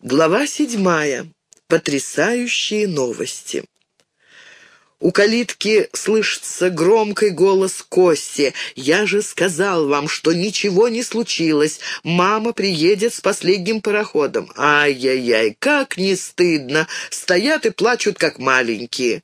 Глава седьмая. Потрясающие новости. У калитки слышится громкий голос Кости. «Я же сказал вам, что ничего не случилось. Мама приедет с последним пароходом». «Ай-яй-яй, как не стыдно! Стоят и плачут, как маленькие».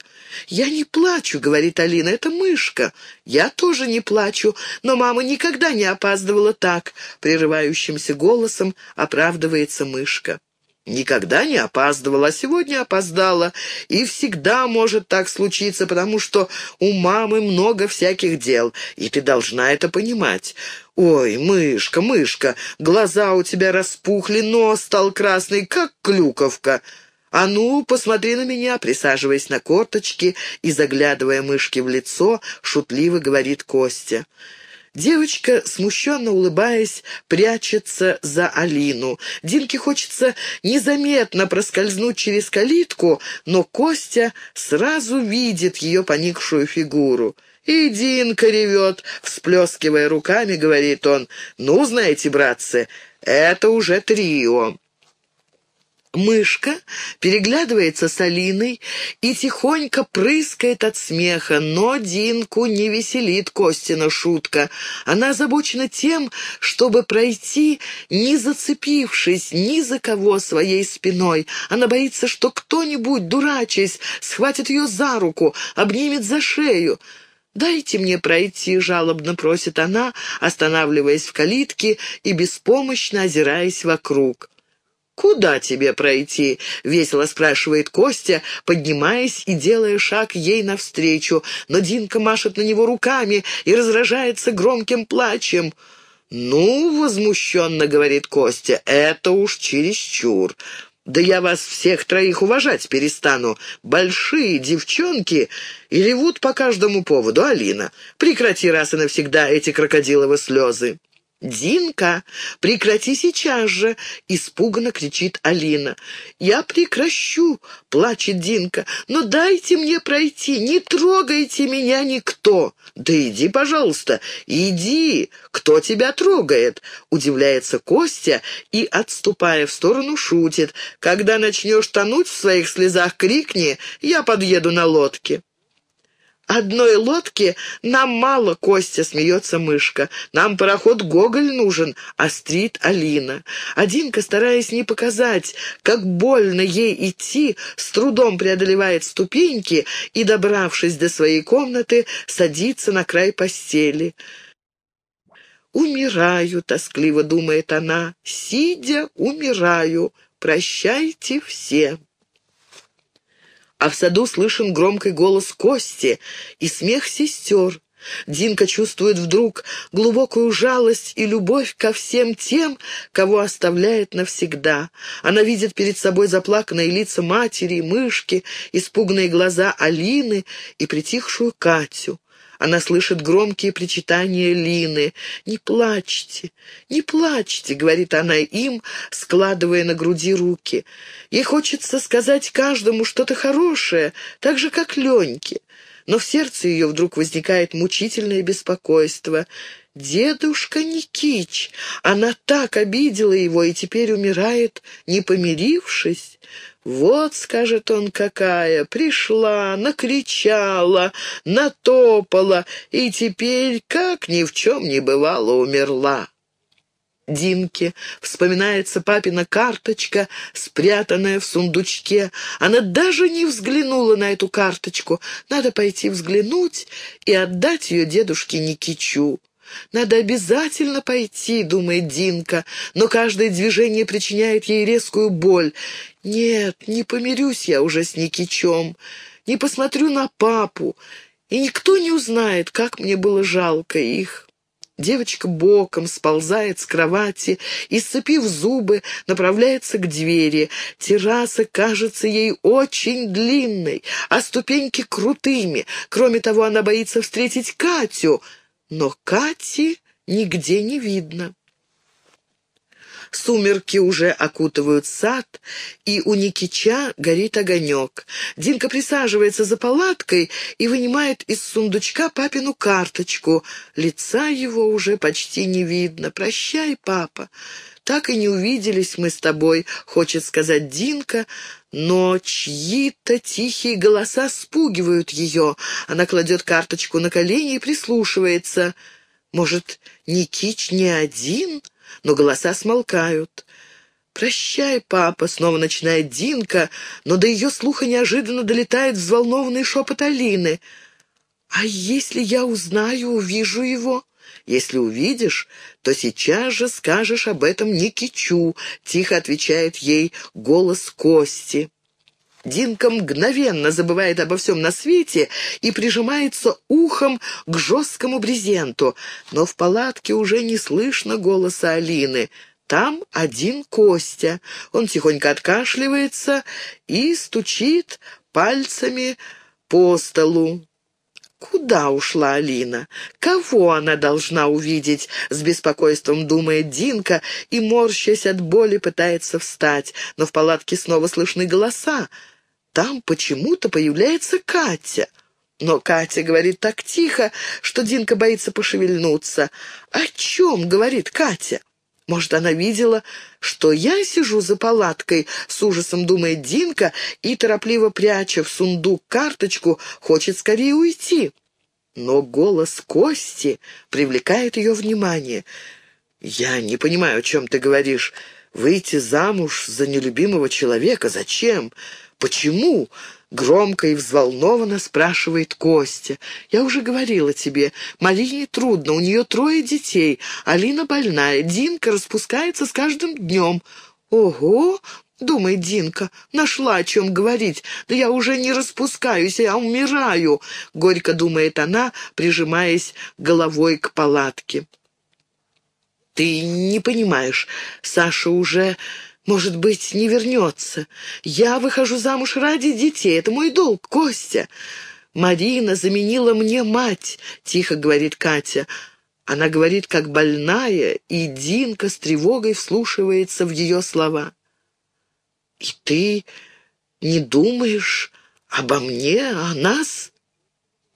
«Я не плачу», — говорит Алина, — «это мышка». «Я тоже не плачу, но мама никогда не опаздывала так», — прерывающимся голосом оправдывается мышка. Никогда не опаздывала, а сегодня опоздала. И всегда может так случиться, потому что у мамы много всяких дел, и ты должна это понимать. Ой, мышка, мышка, глаза у тебя распухли, нос стал красный, как клюковка. «А ну, посмотри на меня!» Присаживаясь на корточки и заглядывая мышке в лицо, шутливо говорит Костя. Девочка, смущенно улыбаясь, прячется за Алину. Динке хочется незаметно проскользнуть через калитку, но Костя сразу видит ее поникшую фигуру. «И Динка ревет», — всплескивая руками, говорит он. «Ну, знаете, братцы, это уже трио». Мышка переглядывается с Алиной и тихонько прыскает от смеха, но Динку не веселит Костина шутка. Она озабочена тем, чтобы пройти, не зацепившись ни за кого своей спиной. Она боится, что кто-нибудь, дурачась, схватит ее за руку, обнимет за шею. «Дайте мне пройти», — жалобно просит она, останавливаясь в калитке и беспомощно озираясь вокруг. «Куда тебе пройти?» — весело спрашивает Костя, поднимаясь и делая шаг ей навстречу. Но Динка машет на него руками и разражается громким плачем. «Ну, — возмущенно говорит Костя, — это уж чересчур. Да я вас всех троих уважать перестану. Большие девчонки и ревут по каждому поводу. Алина, прекрати раз и навсегда эти крокодиловы слезы». «Динка, прекрати сейчас же!» — испуганно кричит Алина. «Я прекращу!» — плачет Динка. «Но дайте мне пройти, не трогайте меня никто!» «Да иди, пожалуйста, иди! Кто тебя трогает?» — удивляется Костя и, отступая в сторону, шутит. «Когда начнешь тонуть в своих слезах, крикни, я подъеду на лодке». «Одной лодки нам мало, Костя», — смеется мышка. «Нам пароход Гоголь нужен», — острит Алина. Одинка, стараясь не показать, как больно ей идти, с трудом преодолевает ступеньки и, добравшись до своей комнаты, садится на край постели. «Умираю», — тоскливо думает она, — «сидя, умираю. Прощайте все» а в саду слышен громкий голос Кости и смех сестер. Динка чувствует вдруг глубокую жалость и любовь ко всем тем, кого оставляет навсегда. Она видит перед собой заплаканные лица матери, мышки, испуганные глаза Алины и притихшую Катю. Она слышит громкие причитания Лины. «Не плачьте, не плачьте», — говорит она им, складывая на груди руки. Ей хочется сказать каждому что-то хорошее, так же, как Леньке. Но в сердце ее вдруг возникает мучительное беспокойство. «Дедушка Никич! Она так обидела его и теперь умирает, не помирившись!» «Вот, — скажет он, — какая! Пришла, накричала, натопала, и теперь, как ни в чем не бывало, умерла». Динке вспоминается папина карточка, спрятанная в сундучке. Она даже не взглянула на эту карточку. Надо пойти взглянуть и отдать ее дедушке Никичу. «Надо обязательно пойти», — думает Динка, но каждое движение причиняет ей резкую боль. «Нет, не помирюсь я уже с Никичом, не посмотрю на папу, и никто не узнает, как мне было жалко их». Девочка боком сползает с кровати и, сцепив зубы, направляется к двери. Терраса кажется ей очень длинной, а ступеньки крутыми. Кроме того, она боится встретить Катю — но Кати нигде не видно. Сумерки уже окутывают сад, и у Никича горит огонек. Динка присаживается за палаткой и вынимает из сундучка папину карточку. Лица его уже почти не видно. «Прощай, папа». «Так и не увиделись мы с тобой», — хочет сказать Динка, но чьи-то тихие голоса спугивают ее. Она кладет карточку на колени и прислушивается. «Может, Никич не один?» но голоса смолкают. «Прощай, папа!» — снова начинает Динка, но до ее слуха неожиданно долетает взволнованный шепот Алины. «А если я узнаю, увижу его?» «Если увидишь, то сейчас же скажешь об этом Никичу», — тихо отвечает ей голос Кости. Динка мгновенно забывает обо всем на свете и прижимается ухом к жесткому брезенту, но в палатке уже не слышно голоса Алины. Там один Костя. Он тихонько откашливается и стучит пальцами по столу. Куда ушла Алина? Кого она должна увидеть? С беспокойством думает Динка и, морщась от боли, пытается встать. Но в палатке снова слышны голоса там почему-то появляется Катя. Но Катя говорит так тихо, что Динка боится пошевельнуться. «О чем?» — говорит Катя. Может, она видела, что я сижу за палаткой, с ужасом думает Динка и, торопливо пряча в сундук карточку, хочет скорее уйти. Но голос Кости привлекает ее внимание. «Я не понимаю, о чем ты говоришь. Выйти замуж за нелюбимого человека? Зачем? «Почему?» — громко и взволнованно спрашивает Костя. «Я уже говорила тебе, Марине трудно, у нее трое детей, Алина больная, Динка распускается с каждым днем». «Ого!» — думает Динка. «Нашла о чем говорить. Да я уже не распускаюсь, я умираю!» — горько думает она, прижимаясь головой к палатке. «Ты не понимаешь, Саша уже может быть, не вернется. Я выхожу замуж ради детей. Это мой долг, Костя. Марина заменила мне мать, тихо говорит Катя. Она говорит, как больная, и Динка с тревогой вслушивается в ее слова. «И ты не думаешь обо мне, о нас?»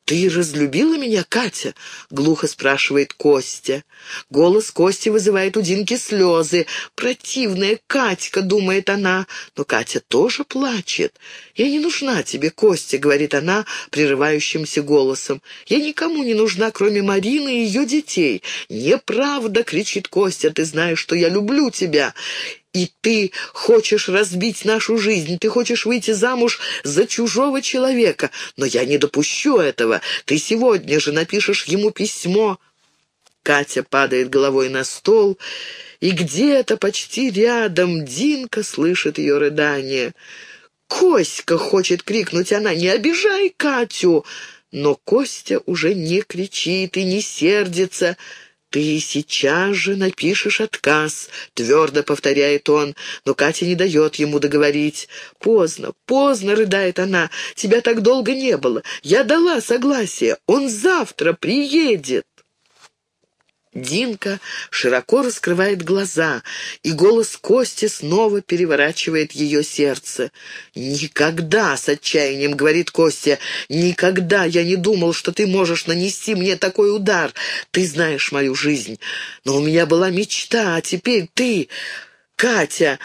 «Ты разлюбила меня, Катя?» — глухо спрашивает Костя. Голос Кости вызывает у Динки слезы. «Противная Катька», — думает она. Но Катя тоже плачет. «Я не нужна тебе, Костя», — говорит она прерывающимся голосом. «Я никому не нужна, кроме Марины и ее детей». «Неправда», — кричит Костя, — «ты знаешь, что я люблю тебя». И ты хочешь разбить нашу жизнь, ты хочешь выйти замуж за чужого человека. Но я не допущу этого. Ты сегодня же напишешь ему письмо». Катя падает головой на стол, и где-то почти рядом Динка слышит ее рыдание. «Коська!» — хочет крикнуть она, «не обижай Катю!» Но Костя уже не кричит и не сердится, — «Ты сейчас же напишешь отказ», — твердо повторяет он, но Катя не дает ему договорить. «Поздно, поздно», — рыдает она, — «тебя так долго не было. Я дала согласие, он завтра приедет». Динка широко раскрывает глаза, и голос Кости снова переворачивает ее сердце. «Никогда!» — с отчаянием говорит Костя. «Никогда я не думал, что ты можешь нанести мне такой удар. Ты знаешь мою жизнь. Но у меня была мечта, а теперь ты...» «Катя!»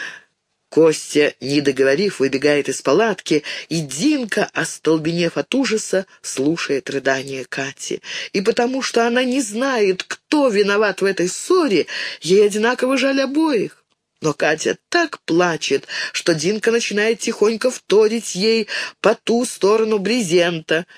Костя, не договорив, выбегает из палатки, и Динка, остолбенев от ужаса, слушает рыдания Кати. И потому что она не знает, кто виноват в этой ссоре, ей одинаково жаль обоих. Но Катя так плачет, что Динка начинает тихонько вторить ей по ту сторону брезента —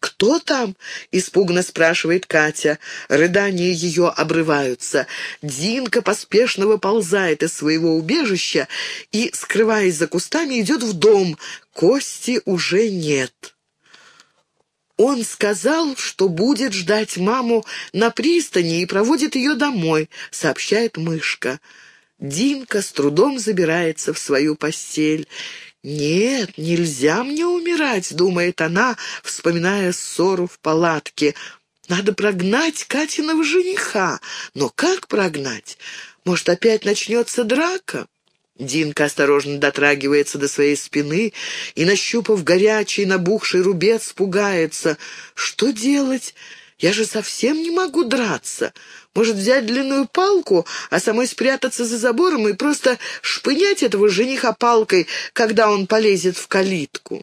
«Кто там?» — испуганно спрашивает Катя. Рыдания ее обрываются. Динка поспешно выползает из своего убежища и, скрываясь за кустами, идет в дом. Кости уже нет. Он сказал, что будет ждать маму на пристани и проводит ее домой, сообщает мышка. Динка с трудом забирается в свою постель. «Нет, нельзя мне умирать», — думает она, вспоминая ссору в палатке. «Надо прогнать Катиного жениха. Но как прогнать? Может, опять начнется драка?» Динка осторожно дотрагивается до своей спины и, нащупав горячий набухший рубец, пугается. «Что делать? Я же совсем не могу драться. Может, взять длинную палку, а самой спрятаться за забором и просто шпынять этого жениха палкой, когда он полезет в калитку?»